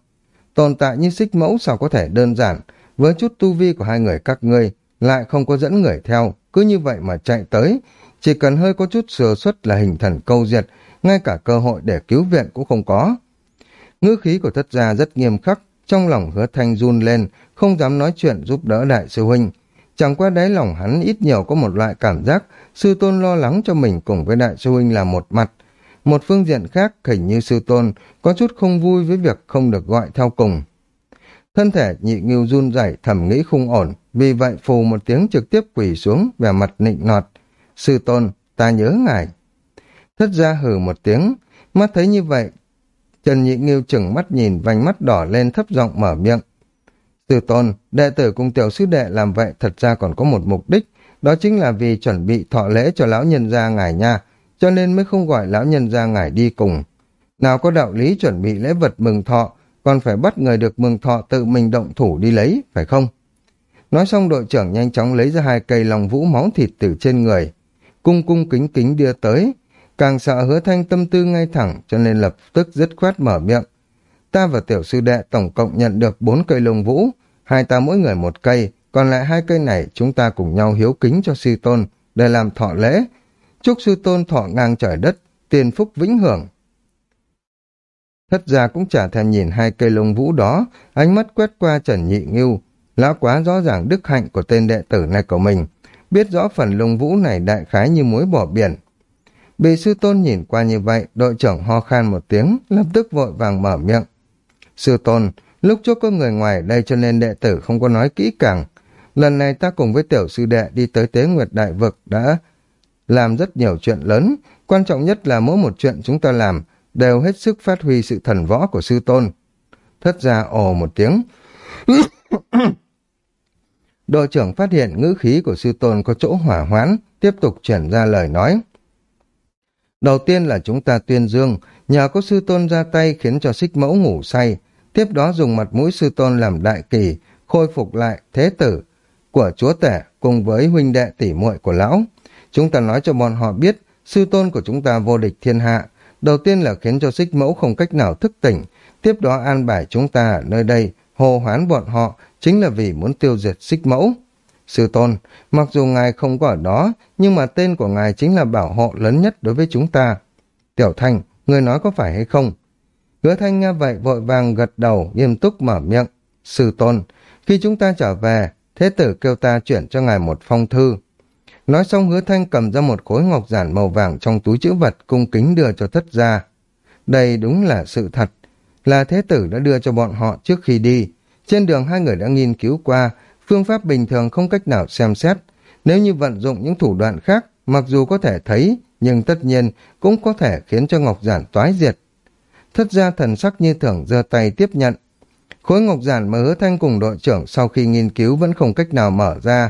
Tồn tại như xích mẫu sao có thể đơn giản, với chút tu vi của hai người các ngươi, lại không có dẫn người theo, cứ như vậy mà chạy tới. Chỉ cần hơi có chút sửa suất là hình thần câu diệt, ngay cả cơ hội để cứu viện cũng không có. Ngữ khí của thất gia rất nghiêm khắc, trong lòng hứa thanh run lên, không dám nói chuyện giúp đỡ đại sư huynh. Chẳng qua đáy lòng hắn ít nhiều có một loại cảm giác sư tôn lo lắng cho mình cùng với đại sư huynh là một mặt. Một phương diện khác, hình như sư tôn có chút không vui với việc không được gọi theo cùng. Thân thể nhị ngưu run rẩy thầm nghĩ không ổn, vì vậy phù một tiếng trực tiếp quỳ xuống, vẻ mặt nịnh nọt. Sư tôn, ta nhớ ngài. Thất ra hừ một tiếng, mắt thấy như vậy, Trần Nhị Nghiêu chừng mắt nhìn vành mắt đỏ lên thấp giọng mở miệng. Sư tôn, đệ tử cùng tiểu sư đệ làm vậy thật ra còn có một mục đích, đó chính là vì chuẩn bị thọ lễ cho lão nhân gia ngài nha, cho nên mới không gọi lão nhân gia ngài đi cùng. Nào có đạo lý chuẩn bị lễ vật mừng thọ, còn phải bắt người được mừng thọ tự mình động thủ đi lấy, phải không? Nói xong đội trưởng nhanh chóng lấy ra hai cây lòng vũ máu thịt từ trên người, cung cung kính kính đưa tới, Càng sợ hứa thanh tâm tư ngay thẳng cho nên lập tức dứt khoát mở miệng. Ta và tiểu sư đệ tổng cộng nhận được bốn cây lông vũ, hai ta mỗi người một cây, còn lại hai cây này chúng ta cùng nhau hiếu kính cho sư tôn để làm thọ lễ. chúc sư tôn thọ ngang trời đất, tiền phúc vĩnh hưởng. Thất gia cũng chả thèm nhìn hai cây lông vũ đó, ánh mắt quét qua Trần Nhị Ngưu. Lão quá rõ ràng đức hạnh của tên đệ tử này của mình, biết rõ phần lông vũ này đại khái như muối bỏ biển. Bị sư tôn nhìn qua như vậy, đội trưởng ho khan một tiếng, lập tức vội vàng mở miệng. Sư tôn, lúc trước có người ngoài đây cho nên đệ tử không có nói kỹ càng. Lần này ta cùng với tiểu sư đệ đi tới tế nguyệt đại vực đã làm rất nhiều chuyện lớn. Quan trọng nhất là mỗi một chuyện chúng ta làm đều hết sức phát huy sự thần võ của sư tôn. Thất ra ồ một tiếng. Đội trưởng phát hiện ngữ khí của sư tôn có chỗ hỏa hoãn, tiếp tục chuyển ra lời nói. Đầu tiên là chúng ta tuyên dương, nhờ có sư tôn ra tay khiến cho xích mẫu ngủ say, tiếp đó dùng mặt mũi sư tôn làm đại kỳ, khôi phục lại thế tử của chúa tể cùng với huynh đệ tỷ muội của lão. Chúng ta nói cho bọn họ biết, sư tôn của chúng ta vô địch thiên hạ, đầu tiên là khiến cho xích mẫu không cách nào thức tỉnh, tiếp đó an bài chúng ta ở nơi đây, hồ hoán bọn họ, chính là vì muốn tiêu diệt xích mẫu. Sư tôn, mặc dù ngài không có ở đó, nhưng mà tên của ngài chính là bảo hộ lớn nhất đối với chúng ta. Tiểu Thanh, người nói có phải hay không? Hứa Thanh nghe vậy vội vàng gật đầu, nghiêm túc mở miệng. Sư tôn, khi chúng ta trở về, thế tử kêu ta chuyển cho ngài một phong thư. Nói xong hứa Thanh cầm ra một khối ngọc giản màu vàng trong túi chữ vật cung kính đưa cho thất gia. Đây đúng là sự thật, là thế tử đã đưa cho bọn họ trước khi đi. Trên đường hai người đã nghiên cứu qua, phương pháp bình thường không cách nào xem xét. Nếu như vận dụng những thủ đoạn khác, mặc dù có thể thấy, nhưng tất nhiên cũng có thể khiến cho Ngọc Giản toái diệt. Thất gia thần sắc như thường giơ tay tiếp nhận. Khối Ngọc Giản mà hứa thanh cùng đội trưởng sau khi nghiên cứu vẫn không cách nào mở ra.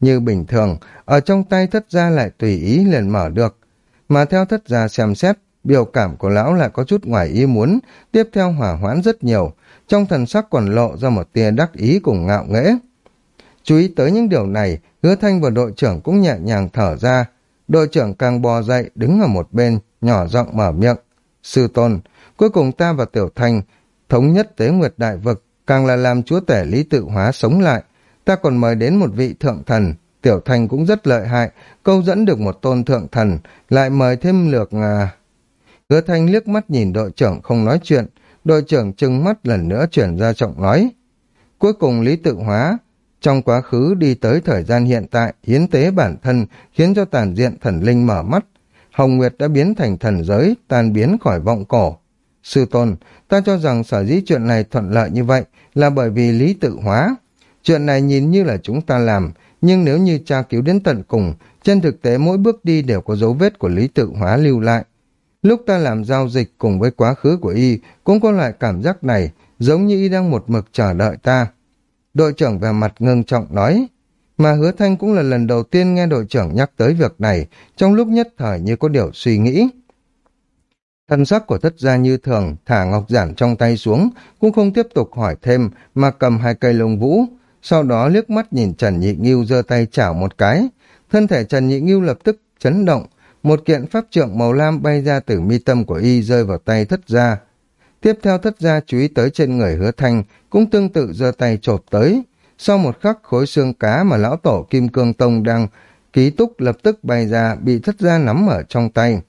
Như bình thường, ở trong tay thất gia lại tùy ý liền mở được. Mà theo thất gia xem xét, biểu cảm của lão lại có chút ngoài ý muốn, tiếp theo hỏa hoãn rất nhiều, trong thần sắc còn lộ ra một tia đắc ý cùng ngạo nghễ. Chú ý tới những điều này, hứa thanh và đội trưởng cũng nhẹ nhàng thở ra. Đội trưởng càng bò dậy, đứng ở một bên, nhỏ giọng mở miệng. Sư tôn, cuối cùng ta và Tiểu Thanh thống nhất tế nguyệt đại vực, càng là làm chúa tể lý tự hóa sống lại. Ta còn mời đến một vị thượng thần, Tiểu Thanh cũng rất lợi hại, câu dẫn được một tôn thượng thần, lại mời thêm lược... À... Hứa Thanh liếc mắt nhìn đội trưởng không nói chuyện, đội trưởng trừng mắt lần nữa chuyển ra trọng nói. Cuối cùng Lý Tự Hóa, trong quá khứ đi tới thời gian hiện tại, hiến tế bản thân, khiến cho tàn diện thần linh mở mắt. Hồng Nguyệt đã biến thành thần giới, tan biến khỏi vọng cổ. Sư Tôn, ta cho rằng sở dĩ chuyện này thuận lợi như vậy là bởi vì Lý Tự Hóa. Chuyện này nhìn như là chúng ta làm, nhưng nếu như tra cứu đến tận cùng, trên thực tế mỗi bước đi đều có dấu vết của Lý Tự Hóa lưu lại. Lúc ta làm giao dịch cùng với quá khứ của y, cũng có loại cảm giác này, giống như y đang một mực chờ đợi ta. Đội trưởng về mặt ngưng trọng nói, mà hứa thanh cũng là lần đầu tiên nghe đội trưởng nhắc tới việc này, trong lúc nhất thời như có điều suy nghĩ. Thân sắc của thất gia như thường, thả ngọc giản trong tay xuống, cũng không tiếp tục hỏi thêm, mà cầm hai cây lông vũ, sau đó liếc mắt nhìn Trần Nhị Nghiêu giơ tay chảo một cái. Thân thể Trần Nhị Nghiêu lập tức chấn động, một kiện pháp trượng màu lam bay ra từ mi tâm của y rơi vào tay thất gia. Tiếp theo thất gia chú ý tới trên người hứa thanh, cũng tương tự giơ tay chộp tới. Sau một khắc khối xương cá mà lão tổ Kim Cương Tông đang ký túc lập tức bay ra bị thất gia nắm ở trong tay.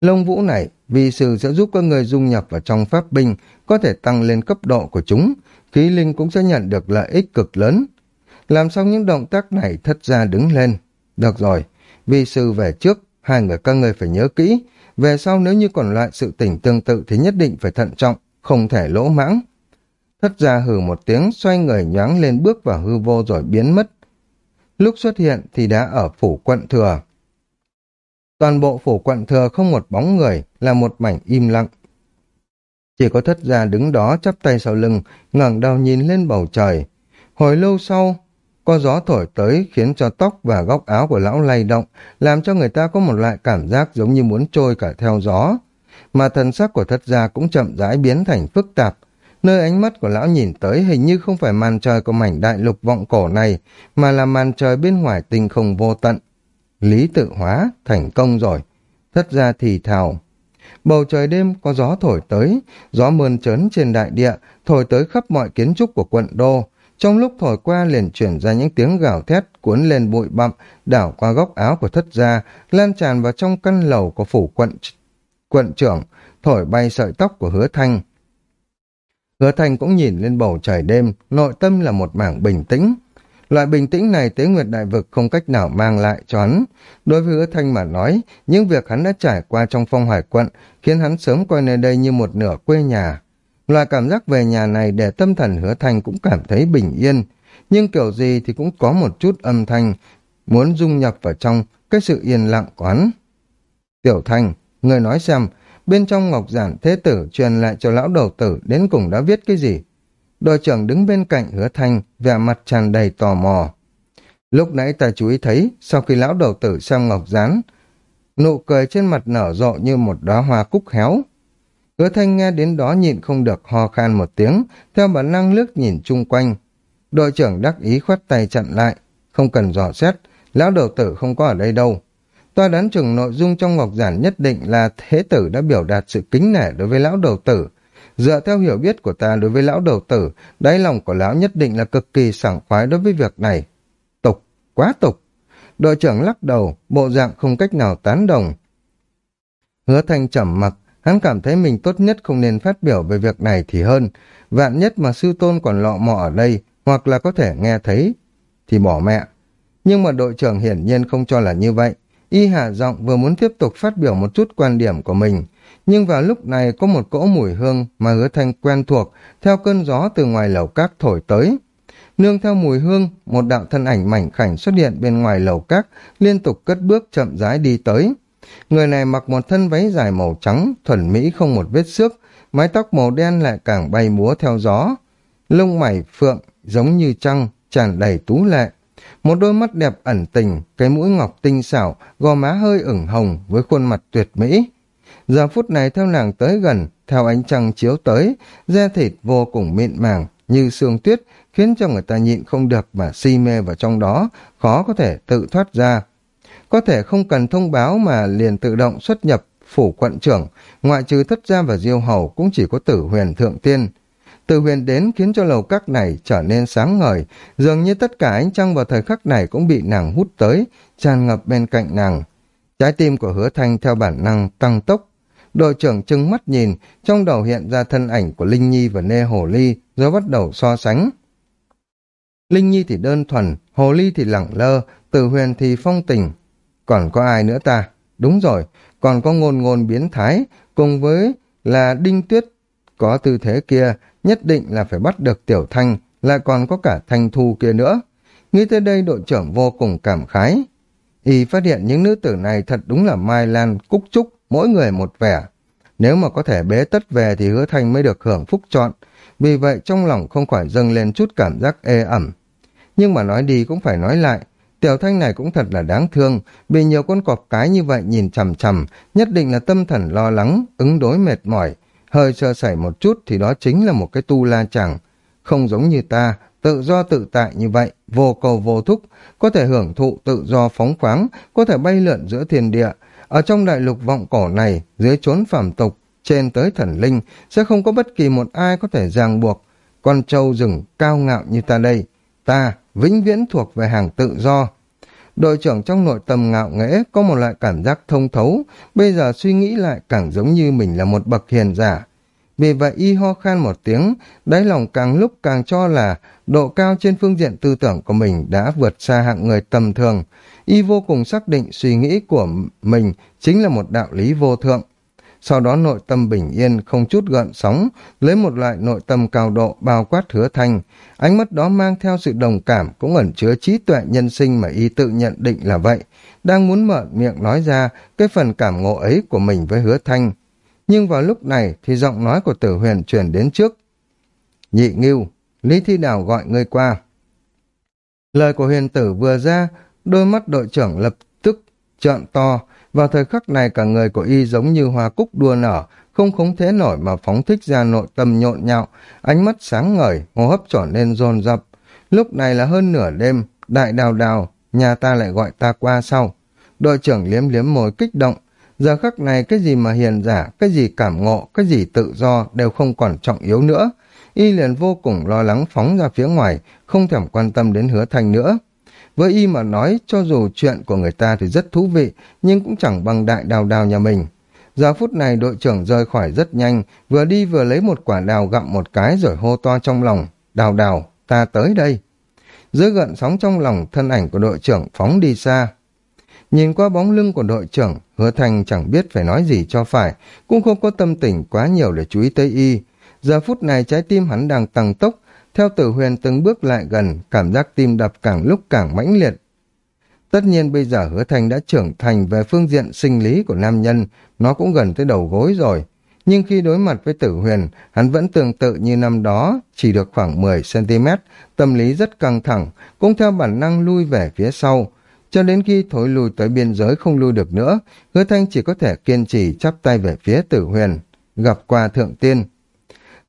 Lông vũ này, vì sư sẽ giúp các người dung nhập vào trong pháp binh, có thể tăng lên cấp độ của chúng, khí linh cũng sẽ nhận được lợi ích cực lớn. Làm xong những động tác này thất gia đứng lên. Được rồi, vi sư về trước, hai người các người phải nhớ kỹ. Về sau nếu như còn loại sự tình tương tự thì nhất định phải thận trọng, không thể lỗ mãng. Thất gia hừ một tiếng, xoay người nhoáng lên bước vào hư vô rồi biến mất. Lúc xuất hiện thì đã ở phủ quận thừa. Toàn bộ phủ quận thừa không một bóng người, là một mảnh im lặng. Chỉ có thất gia đứng đó chắp tay sau lưng, ngẩng đầu nhìn lên bầu trời. Hồi lâu sau, có gió thổi tới khiến cho tóc và góc áo của lão lay động, làm cho người ta có một loại cảm giác giống như muốn trôi cả theo gió. Mà thần sắc của thất gia cũng chậm rãi biến thành phức tạp. Nơi ánh mắt của lão nhìn tới hình như không phải màn trời của mảnh đại lục vọng cổ này, mà là màn trời bên ngoài tinh không vô tận. Lý tự hóa, thành công rồi. Thất gia thì thào. Bầu trời đêm có gió thổi tới, gió mơn trớn trên đại địa, thổi tới khắp mọi kiến trúc của quận đô, trong lúc thổi qua liền chuyển ra những tiếng gào thét cuốn lên bụi bặm, đảo qua góc áo của thất gia, lan tràn vào trong căn lầu của phủ quận quận trưởng, thổi bay sợi tóc của hứa thanh. Hứa thanh cũng nhìn lên bầu trời đêm, nội tâm là một mảng bình tĩnh. Loại bình tĩnh này tế nguyệt đại vực không cách nào mang lại cho hắn. Đối với hứa thanh mà nói, những việc hắn đã trải qua trong phong hải quận khiến hắn sớm coi nơi đây như một nửa quê nhà. Loại cảm giác về nhà này để tâm thần hứa thanh cũng cảm thấy bình yên, nhưng kiểu gì thì cũng có một chút âm thanh muốn dung nhập vào trong cái sự yên lặng quán. Tiểu thanh, người nói xem, bên trong ngọc giản thế tử truyền lại cho lão đầu tử đến cùng đã viết cái gì? Đội trưởng đứng bên cạnh hứa thanh, vẻ mặt tràn đầy tò mò. Lúc nãy ta chú ý thấy, sau khi lão đầu tử xem ngọc gián, nụ cười trên mặt nở rộ như một đóa hoa cúc héo. Hứa thanh nghe đến đó nhịn không được ho khan một tiếng, theo bản năng lướt nhìn chung quanh. Đội trưởng đắc ý khoát tay chặn lại, không cần dò xét, lão đầu tử không có ở đây đâu. Toa đoán chừng nội dung trong ngọc giản nhất định là thế tử đã biểu đạt sự kính nể đối với lão đầu tử. Dựa theo hiểu biết của ta đối với lão đầu tử, đáy lòng của lão nhất định là cực kỳ sảng khoái đối với việc này. Tục, quá tục. Đội trưởng lắc đầu, bộ dạng không cách nào tán đồng. Hứa thanh trầm mặc, Hắn cảm thấy mình tốt nhất không nên phát biểu về việc này thì hơn. Vạn nhất mà sư tôn còn lọ mọ ở đây, hoặc là có thể nghe thấy, thì bỏ mẹ. Nhưng mà đội trưởng hiển nhiên không cho là như vậy. Y hạ giọng vừa muốn tiếp tục phát biểu một chút quan điểm của mình. Nhưng vào lúc này có một cỗ mùi hương mà hứa thanh quen thuộc theo cơn gió từ ngoài lầu các thổi tới. Nương theo mùi hương, một đạo thân ảnh mảnh khảnh xuất hiện bên ngoài lầu các, liên tục cất bước chậm rãi đi tới. Người này mặc một thân váy dài màu trắng, thuần mỹ không một vết xước, mái tóc màu đen lại càng bay múa theo gió. Lông mày phượng, giống như trăng, tràn đầy tú lệ. Một đôi mắt đẹp ẩn tình, cái mũi ngọc tinh xảo, gò má hơi ửng hồng với khuôn mặt tuyệt mỹ. Giờ phút này theo nàng tới gần, theo ánh trăng chiếu tới, da thịt vô cùng mịn màng, như sương tuyết, khiến cho người ta nhịn không được mà si mê vào trong đó, khó có thể tự thoát ra có thể không cần thông báo mà liền tự động xuất nhập phủ quận trưởng, ngoại trừ thất gia và diêu hầu cũng chỉ có tử huyền thượng tiên. Tử huyền đến khiến cho lầu các này trở nên sáng ngời, dường như tất cả ánh trăng vào thời khắc này cũng bị nàng hút tới, tràn ngập bên cạnh nàng. Trái tim của hứa thanh theo bản năng tăng tốc. Đội trưởng trưng mắt nhìn, trong đầu hiện ra thân ảnh của Linh Nhi và Nê Hồ Ly, rồi bắt đầu so sánh. Linh Nhi thì đơn thuần, Hồ Ly thì lẳng lơ, Tử huyền thì phong tình, còn có ai nữa ta? Đúng rồi, còn có ngôn ngôn biến thái, cùng với là đinh tuyết có tư thế kia, nhất định là phải bắt được tiểu thanh, lại còn có cả thanh thu kia nữa. Nghĩ tới đây đội trưởng vô cùng cảm khái. Y phát hiện những nữ tử này thật đúng là Mai Lan, Cúc Trúc, mỗi người một vẻ. Nếu mà có thể bế tất về thì hứa thanh mới được hưởng phúc chọn. Vì vậy trong lòng không khỏi dâng lên chút cảm giác ê ẩm. Nhưng mà nói đi cũng phải nói lại, Tiểu thanh này cũng thật là đáng thương, bị nhiều con cọp cái như vậy nhìn chằm chằm, nhất định là tâm thần lo lắng, ứng đối mệt mỏi. Hơi sơ sẩy một chút thì đó chính là một cái tu la chẳng. Không giống như ta, tự do tự tại như vậy, vô cầu vô thúc, có thể hưởng thụ tự do phóng khoáng, có thể bay lượn giữa thiên địa. Ở trong đại lục vọng cổ này, dưới chốn phàm tục, trên tới thần linh, sẽ không có bất kỳ một ai có thể ràng buộc. Con trâu rừng cao ngạo như ta đây, ta vĩnh viễn thuộc về hàng tự do. Đội trưởng trong nội tâm ngạo nghễ có một loại cảm giác thông thấu, bây giờ suy nghĩ lại càng giống như mình là một bậc hiền giả. Vì vậy y ho khan một tiếng, đáy lòng càng lúc càng cho là độ cao trên phương diện tư tưởng của mình đã vượt xa hạng người tầm thường. Y vô cùng xác định suy nghĩ của mình chính là một đạo lý vô thượng sau đó nội tâm bình yên không chút gợn sóng, lấy một loại nội tâm cao độ bao quát hứa thanh. Ánh mắt đó mang theo sự đồng cảm cũng ẩn chứa trí tuệ nhân sinh mà y tự nhận định là vậy, đang muốn mở miệng nói ra cái phần cảm ngộ ấy của mình với hứa thanh. Nhưng vào lúc này thì giọng nói của tử huyền truyền đến trước. Nhị nghiêu, Lý Thi Đào gọi ngươi qua. Lời của huyền tử vừa ra, đôi mắt đội trưởng lập tức trợn to, vào thời khắc này cả người của y giống như hoa cúc đua nở, không khống thế nổi mà phóng thích ra nội tâm nhộn nhạo, ánh mắt sáng ngời, hô hấp trở nên dồn dập. Lúc này là hơn nửa đêm, đại đào đào, nhà ta lại gọi ta qua sau. Đội trưởng liếm liếm môi kích động, Giờ khắc này cái gì mà hiền giả, cái gì cảm ngộ, cái gì tự do đều không còn trọng yếu nữa. Y liền vô cùng lo lắng phóng ra phía ngoài, không thèm quan tâm đến hứa thanh nữa. Với Y mà nói, cho dù chuyện của người ta thì rất thú vị, nhưng cũng chẳng bằng đại đào đào nhà mình. Giờ phút này đội trưởng rời khỏi rất nhanh, vừa đi vừa lấy một quả đào gặm một cái rồi hô to trong lòng. Đào đào, ta tới đây. Dưới gợn sóng trong lòng, thân ảnh của đội trưởng phóng đi xa. Nhìn qua bóng lưng của đội trưởng, hứa thành chẳng biết phải nói gì cho phải, cũng không có tâm tình quá nhiều để chú ý tới y. Giờ phút này trái tim hắn đang tăng tốc, theo tử huyền từng bước lại gần, cảm giác tim đập càng lúc càng mãnh liệt. Tất nhiên bây giờ hứa Thanh đã trưởng thành về phương diện sinh lý của nam nhân, nó cũng gần tới đầu gối rồi. Nhưng khi đối mặt với tử huyền, hắn vẫn tương tự như năm đó, chỉ được khoảng 10cm, tâm lý rất căng thẳng, cũng theo bản năng lui về phía sau. Cho đến khi thối lùi tới biên giới không lui được nữa, hứa thanh chỉ có thể kiên trì chắp tay về phía tử huyền, gặp qua thượng tiên.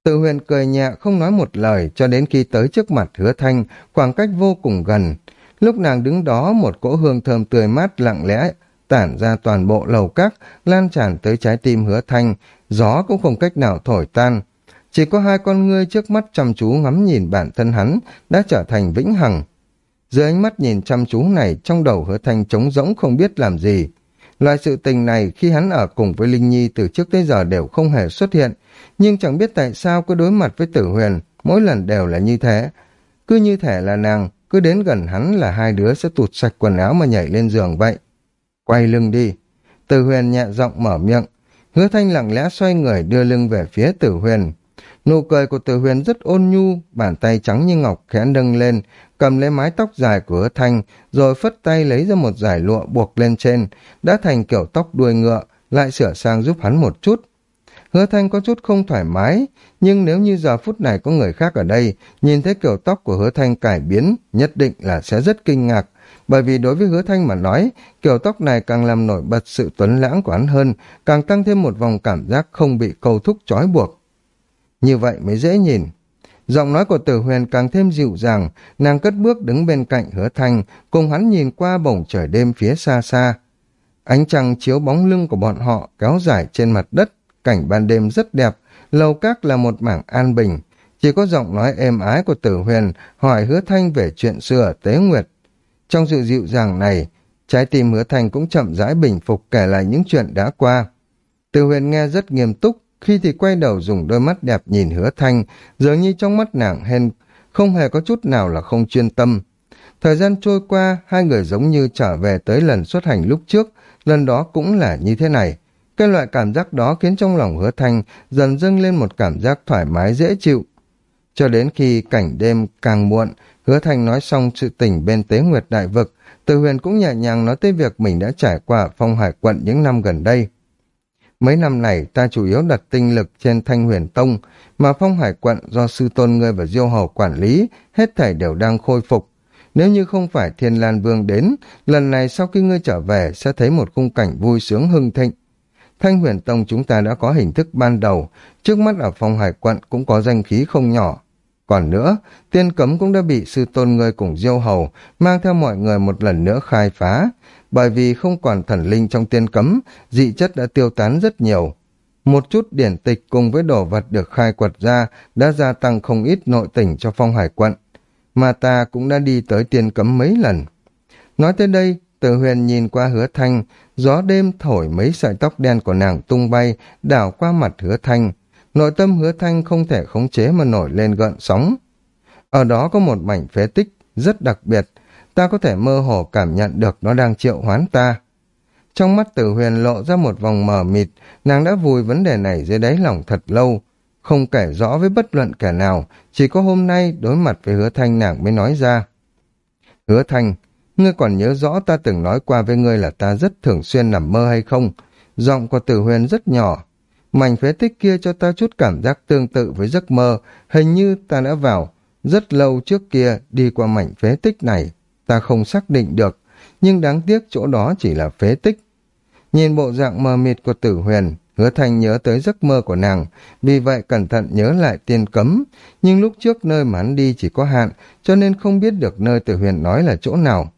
Từ huyền cười nhẹ không nói một lời cho đến khi tới trước mặt hứa thanh, khoảng cách vô cùng gần. Lúc nàng đứng đó một cỗ hương thơm tươi mát lặng lẽ tản ra toàn bộ lầu các, lan tràn tới trái tim hứa thanh, gió cũng không cách nào thổi tan. Chỉ có hai con ngươi trước mắt chăm chú ngắm nhìn bản thân hắn đã trở thành vĩnh hằng. Dưới ánh mắt nhìn chăm chú này trong đầu hứa thanh trống rỗng không biết làm gì. Loại sự tình này khi hắn ở cùng với Linh Nhi từ trước tới giờ đều không hề xuất hiện, nhưng chẳng biết tại sao cứ đối mặt với tử huyền, mỗi lần đều là như thế. Cứ như thể là nàng, cứ đến gần hắn là hai đứa sẽ tụt sạch quần áo mà nhảy lên giường vậy. Quay lưng đi. Tử huyền nhẹ giọng mở miệng. Hứa thanh lặng lẽ xoay người đưa lưng về phía tử huyền. Nụ cười của tử huyền rất ôn nhu, bàn tay trắng như ngọc khẽ nâng lên, cầm lấy mái tóc dài của hứa thanh, rồi phất tay lấy ra một giải lụa buộc lên trên, đã thành kiểu tóc đuôi ngựa, lại sửa sang giúp hắn một chút. Hứa thanh có chút không thoải mái, nhưng nếu như giờ phút này có người khác ở đây, nhìn thấy kiểu tóc của hứa thanh cải biến, nhất định là sẽ rất kinh ngạc, bởi vì đối với hứa thanh mà nói, kiểu tóc này càng làm nổi bật sự tuấn lãng của hắn hơn, càng tăng thêm một vòng cảm giác không bị câu thúc trói buộc. Như vậy mới dễ nhìn. Giọng nói của tử huyền càng thêm dịu dàng, nàng cất bước đứng bên cạnh hứa thanh, cùng hắn nhìn qua bổng trời đêm phía xa xa. Ánh trăng chiếu bóng lưng của bọn họ kéo dài trên mặt đất, cảnh ban đêm rất đẹp, lầu các là một mảng an bình. Chỉ có giọng nói êm ái của tử huyền hỏi hứa thanh về chuyện xưa tế nguyệt. Trong sự dịu dàng này, trái tim hứa thanh cũng chậm rãi bình phục kể lại những chuyện đã qua. Tử huyền nghe rất nghiêm túc, khi thì quay đầu dùng đôi mắt đẹp nhìn hứa thanh, dường như trong mắt nàng hên không hề có chút nào là không chuyên tâm. Thời gian trôi qua, hai người giống như trở về tới lần xuất hành lúc trước, lần đó cũng là như thế này. Cái loại cảm giác đó khiến trong lòng hứa thanh dần dâng lên một cảm giác thoải mái dễ chịu. Cho đến khi cảnh đêm càng muộn, hứa thanh nói xong sự tình bên tế nguyệt đại vực, từ huyền cũng nhẹ nhàng nói tới việc mình đã trải qua phong hải quận những năm gần đây. Mấy năm này ta chủ yếu đặt tinh lực trên thanh huyền tông, mà phong hải quận do sư tôn ngươi và diêu hầu quản lý, hết thảy đều đang khôi phục. Nếu như không phải thiên lan vương đến, lần này sau khi ngươi trở về sẽ thấy một khung cảnh vui sướng hưng thịnh. Thanh huyền tông chúng ta đã có hình thức ban đầu, trước mắt ở phong hải quận cũng có danh khí không nhỏ. Còn nữa, tiên cấm cũng đã bị sư tôn ngươi cùng diêu hầu mang theo mọi người một lần nữa khai phá, bởi vì không còn thần linh trong tiên cấm, dị chất đã tiêu tán rất nhiều. Một chút điển tịch cùng với đồ vật được khai quật ra đã gia tăng không ít nội tình cho phong hải quận, mà ta cũng đã đi tới tiên cấm mấy lần. Nói tới đây, Từ huyền nhìn qua hứa thanh, gió đêm thổi mấy sợi tóc đen của nàng tung bay, đảo qua mặt hứa thanh. Nội tâm hứa thanh không thể khống chế mà nổi lên gợn sóng. Ở đó có một mảnh phế tích rất đặc biệt, ta có thể mơ hồ cảm nhận được nó đang triệu hoán ta. Trong mắt tử huyền lộ ra một vòng mờ mịt, nàng đã vùi vấn đề này dưới đáy lòng thật lâu, không kể rõ với bất luận kẻ nào, chỉ có hôm nay đối mặt với hứa thanh nàng mới nói ra. Hứa thanh, ngươi còn nhớ rõ ta từng nói qua với ngươi là ta rất thường xuyên nằm mơ hay không? Giọng của tử huyền rất nhỏ. Mảnh phế tích kia cho ta chút cảm giác tương tự với giấc mơ, hình như ta đã vào rất lâu trước kia đi qua mảnh phế tích này ta không xác định được, nhưng đáng tiếc chỗ đó chỉ là phế tích. Nhìn bộ dạng mờ mịt của tử huyền, hứa thành nhớ tới giấc mơ của nàng, vì vậy cẩn thận nhớ lại tiên cấm, nhưng lúc trước nơi mà hắn đi chỉ có hạn, cho nên không biết được nơi tử huyền nói là chỗ nào.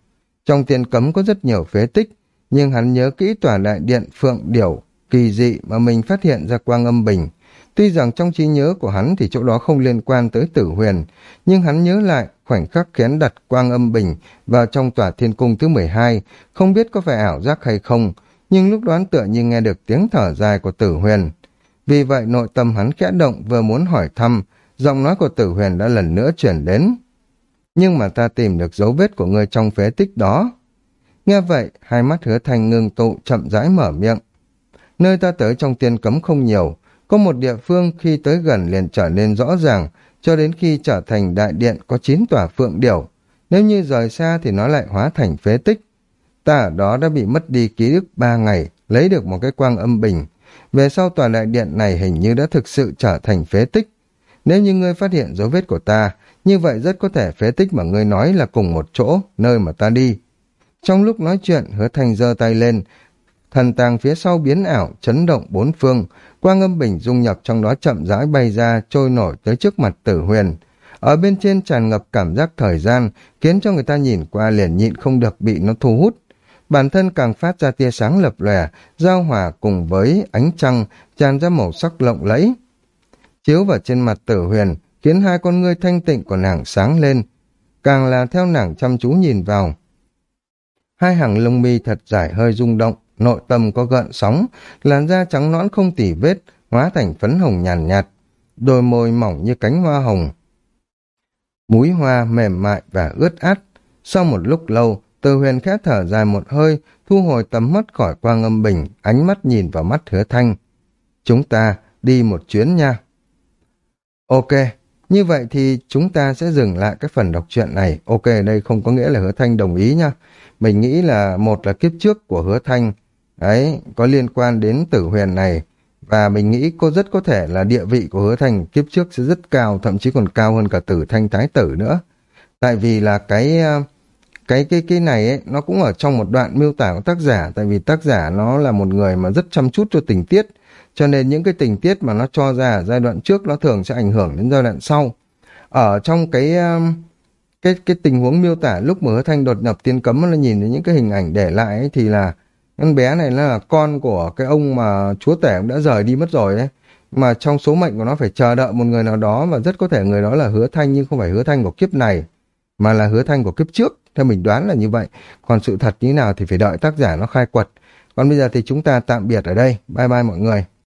Trong tiên cấm có rất nhiều phế tích, nhưng hắn nhớ kỹ tòa đại điện Phượng Điểu kỳ dị mà mình phát hiện ra quang âm bình. Tuy rằng trong trí nhớ của hắn thì chỗ đó không liên quan tới tử huyền, nhưng hắn nhớ lại khoảnh khắc khiến đặt quang âm bình vào trong tòa thiên cung thứ 12, không biết có phải ảo giác hay không, nhưng lúc đoán tựa như nghe được tiếng thở dài của tử huyền. Vì vậy nội tâm hắn khẽ động vừa muốn hỏi thăm, giọng nói của tử huyền đã lần nữa chuyển đến. Nhưng mà ta tìm được dấu vết của người trong phế tích đó. Nghe vậy, hai mắt hứa thanh ngưng tụ chậm rãi mở miệng. Nơi ta tới trong tiên cấm không nhiều, có một địa phương khi tới gần liền trở nên rõ ràng, cho đến khi trở thành đại điện có chín tòa phượng điểu. Nếu như rời xa thì nó lại hóa thành phế tích. Ta ở đó đã bị mất đi ký ức ba ngày, lấy được một cái quang âm bình. Về sau tòa đại điện này hình như đã thực sự trở thành phế tích. Nếu như ngươi phát hiện dấu vết của ta, như vậy rất có thể phế tích mà ngươi nói là cùng một chỗ, nơi mà ta đi. Trong lúc nói chuyện, hứa thành giơ tay lên, thần tàng phía sau biến ảo, chấn động bốn phương, quang âm bình dung nhập trong đó chậm rãi bay ra, trôi nổi tới trước mặt tử huyền. Ở bên trên tràn ngập cảm giác thời gian, khiến cho người ta nhìn qua liền nhịn không được bị nó thu hút. Bản thân càng phát ra tia sáng lập lòe, giao hòa cùng với ánh trăng, tràn ra màu sắc lộng lẫy. Chiếu vào trên mặt tử huyền, khiến hai con ngươi thanh tịnh của nàng sáng lên, càng là theo nàng chăm chú nhìn vào. Hai hàng lông mi thật dài hơi rung động, nội tâm có gợn sóng, làn da trắng nõn không tỉ vết, hóa thành phấn hồng nhàn nhạt, đôi môi mỏng như cánh hoa hồng. Múi hoa mềm mại và ướt át. Sau một lúc lâu, từ huyền khẽ thở dài một hơi, thu hồi tầm mắt khỏi quang âm bình, ánh mắt nhìn vào mắt hứa thanh. Chúng ta đi một chuyến nha. Ok, như vậy thì chúng ta sẽ dừng lại cái phần đọc truyện này. Ok, đây không có nghĩa là hứa thanh đồng ý nha. Mình nghĩ là một là kiếp trước của hứa thanh Đấy, có liên quan đến tử huyền này. Và mình nghĩ cô rất có thể là địa vị của hứa thành kiếp trước sẽ rất cao, thậm chí còn cao hơn cả tử thanh thái tử nữa. Tại vì là cái ờ, cái cái cái này ấy, nó cũng ở trong một đoạn miêu tả của tác giả, tại vì tác giả nó là một người mà rất chăm chút cho tình tiết, cho nên những cái tình tiết mà nó cho ra ở giai đoạn trước nó thường sẽ ảnh hưởng đến giai đoạn sau. Ở trong cái ờ, cái cái tình huống miêu tả lúc mà hứa thanh đột nhập tiên cấm nó nhìn thấy những cái hình ảnh để lại ấy, thì là con bé này là con của cái ông mà chúa tể cũng đã rời đi mất rồi đấy. Mà trong số mệnh của nó phải chờ đợi một người nào đó và rất có thể người đó là hứa thanh nhưng không phải hứa thanh của kiếp này, mà là hứa thanh của kiếp trước. Theo mình đoán là như vậy. Còn sự thật như nào thì phải đợi tác giả nó khai quật. Còn bây giờ thì chúng ta tạm biệt ở đây. Bye bye mọi người.